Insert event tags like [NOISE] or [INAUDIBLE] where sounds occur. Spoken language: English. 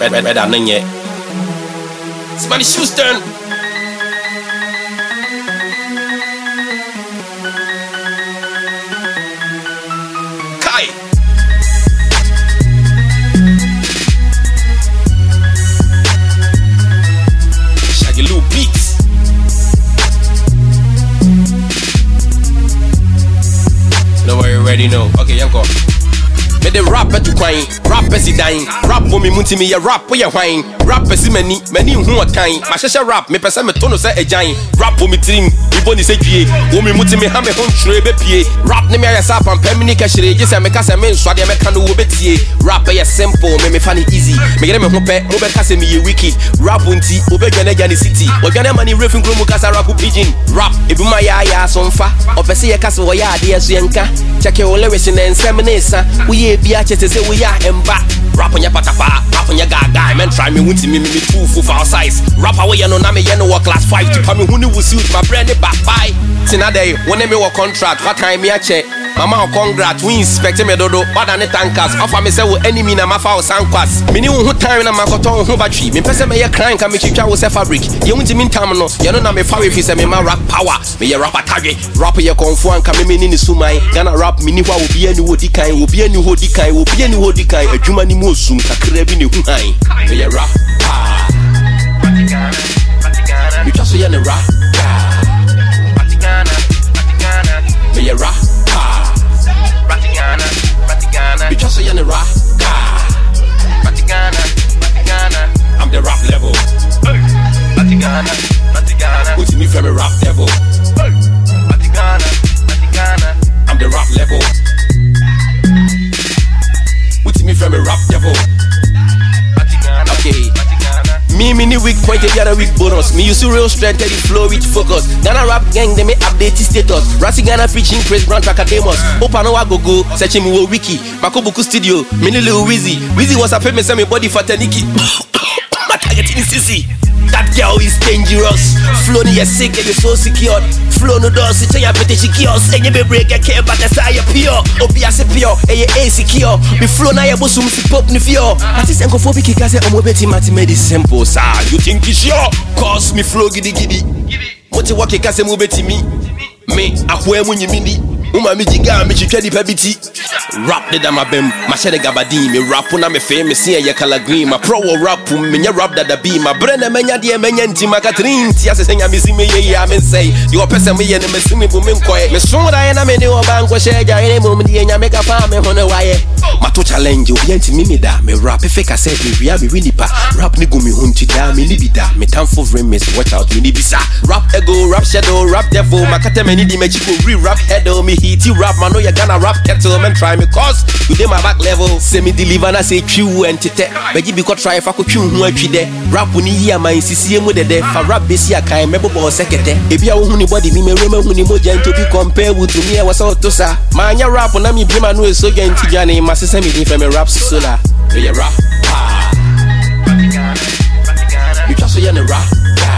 ɛda ne nyɛ simane houston Nobody already know. Okay, I'm going. De rap to kwan, rap si dan, rap wo me munti me ye rap wo ye hwan, rap si mani, mani hu otan, ma hyehyɛ rap me pese me to no sɛ agyan, rap wo me tirim, ibo ni sɛ dwie, wo me munti me ha me ho ntwere be pie, rap ne me ayɛ sa pam pam ni kahyire, gye sɛ me ka sɛ me nsɔ de me ka no wo betie, rap yɛ simple, me me fa ne easy, me yere me ho pɛ, mo bɛ ka sɛ me ye wicked, rap nti, wo bɛ dwane gya ne city, odwane ma ni refin kuro mu kasa rap pigeon, rap ebi ma yɛ ayɛ aso mfa, ɔpɛ sɛ yɛ ka sɛ wɔyɛ adeɛ so yɛnka, kyɛkɛ wo lyrics ne nsɛm ne nsa, woyɛ bi akyɛ sɛ sɛ woyɛ a ɛmba rap nyɛ patapa rap nyɛ gaga men try me wunti me me me two for size. Rap a woyɛ no na me meyɛ no wɔ class 5 tipa me hu ne wo suit ma brɛ ne back bye dɛ wo ne me wɔ contract watan me akyɛ mama wo congrat wo inspect me dodo. Wada ne tankers. Ɔfa me sɛ wo enemy na mafa wo sankwas mene wo ho time na makɔtɔ wo ho batwi mempɛ sɛ mɛyɛ cran ka metwitwa wo sɛ fabric. Deɛ wontimi ntam no. Yɛno na mefa we fi sɛ mema rap power. Meyɛ rap atadwe rap yɛ kɔnfo anka memeni ne suman ghana rap meni hɔ a obia ni hɔ di kan obia ni hɔ di kan obia ni hɔ di kan adwuma ni mu osum kakra bi ne hu han meyɛ rap. ah. Frɛ me rap devil I'm the rap level wotumi frɛ me rap devil okay Me, me, ni weak point, the other weak bonus. Me, use real strength, the flow with focus. Ghana rap gang, they me update status. Rasi Ghana preaching, praise brand Tracademos. Opa no go go, searching me wiki. Makobuku studio, mini little Wizzy. Wizzy was a send me body for teniki. [COUGHS] My target in CC. That girl is dangerous. Flow ni sick and you so secured. Flow no does it ya pete secures. And you be break your care but that's how you pure. Obi ase pure, and you insecure. Me flow na ya bosum si pop ni fear. That is encophobic kika say omo beti mati made it simple sir. You think it's sure? Cause me flow gidi gidi. Mote wa kika say mo beti mi. Me mu nyimini. Uma mi jiga mi twitwa nipa bi ti. Rap de da mabem, ma hyɛ de gabadin, me rap na me fe me se ɛyɛ color green, ma pro wɔ rap mu, me nyɛ rap dada bi, ma brɛ na menya deɛ menya nti ma katrin ti asɛ sɛ nyame si me yɛ yɛ a me nsɛe. Deɛ ɔpɛ sɛ meyɛ no masi me bu me nkɔɛ. Me so da yɛ na me ne wɔ ba nkɔhyɛ agya yɛ mom deɛ nyame ka fa me ho ne wayɛ. Mato challenge obi anti mi me da, me rap efe kasɛ me wia me wi nipa. Rap ne gu me ho da, me ni da, me tamfo vre miss watch out me ni sa. Rap ego, rap shadow, rap devil, makata me ni di me chiko re rap heado, me hiti rap, man I know you gonna rap kettle, man try me cause you dey my back level. Say me deliver na say entete. Beji bi ko try fa ko twiw ho atwi de. Rap ni yi ama insisie mu dede. Fa rap besi akan mebo bo sekete. Ebi a wo hu ni body mi me rema hu ni moja nto bi compare with me e wasa otosa. Ma anya rap na mi bi ma no eso gen ti jani ma sese mi din fe me rap sola. Me ye rap. Ah. You just say ne rap.